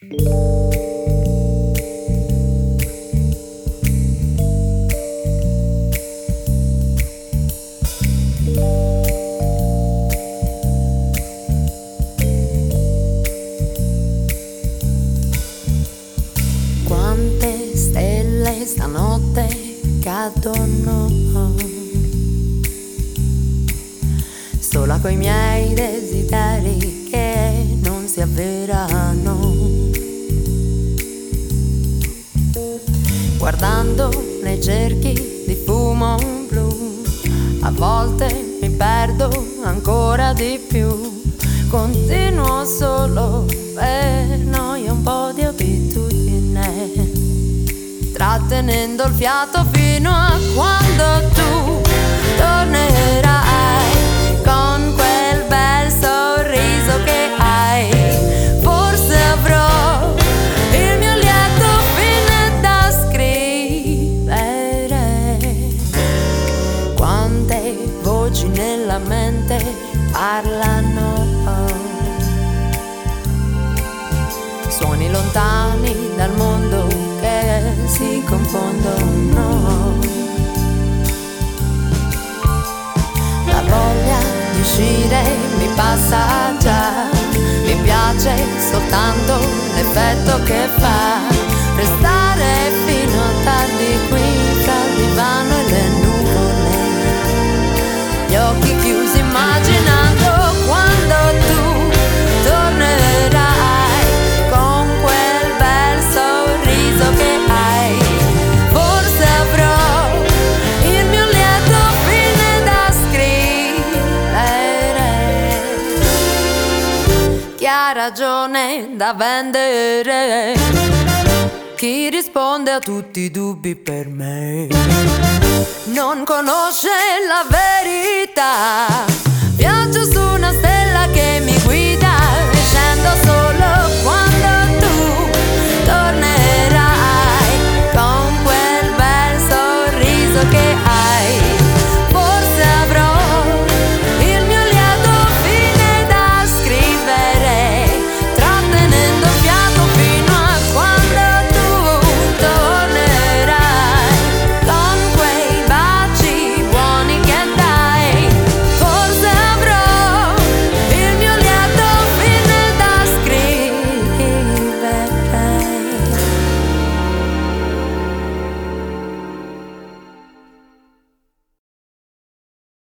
Quante stelle stanotte cadono sola coi miei desideri che non si avverano. Guardando nei cerchi di fumo blu, a volte mi perdo ancora di più. Continuo solo per noia un po' di abitudine, trattenendo il fiato fino a quando tu nella mente parlano. Suoni lontani dal mondo che si confondono. La voglia di uscire mi passa già, mi piace soltanto l'effetto che fa. Ragione da vendere? Chi risponde a tutti i dubbi per me? Non conosce la verità